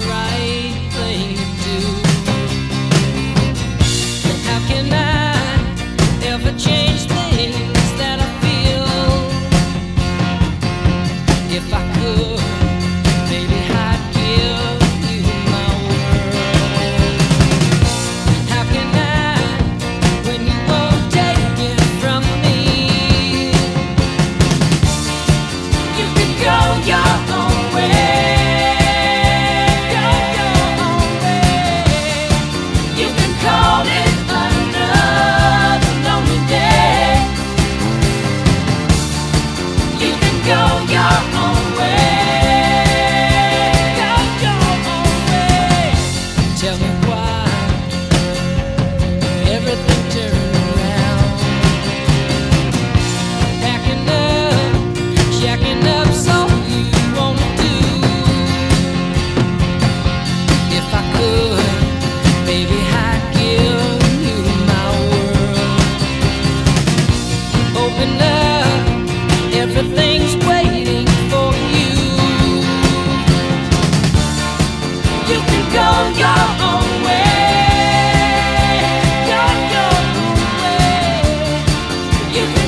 right. You can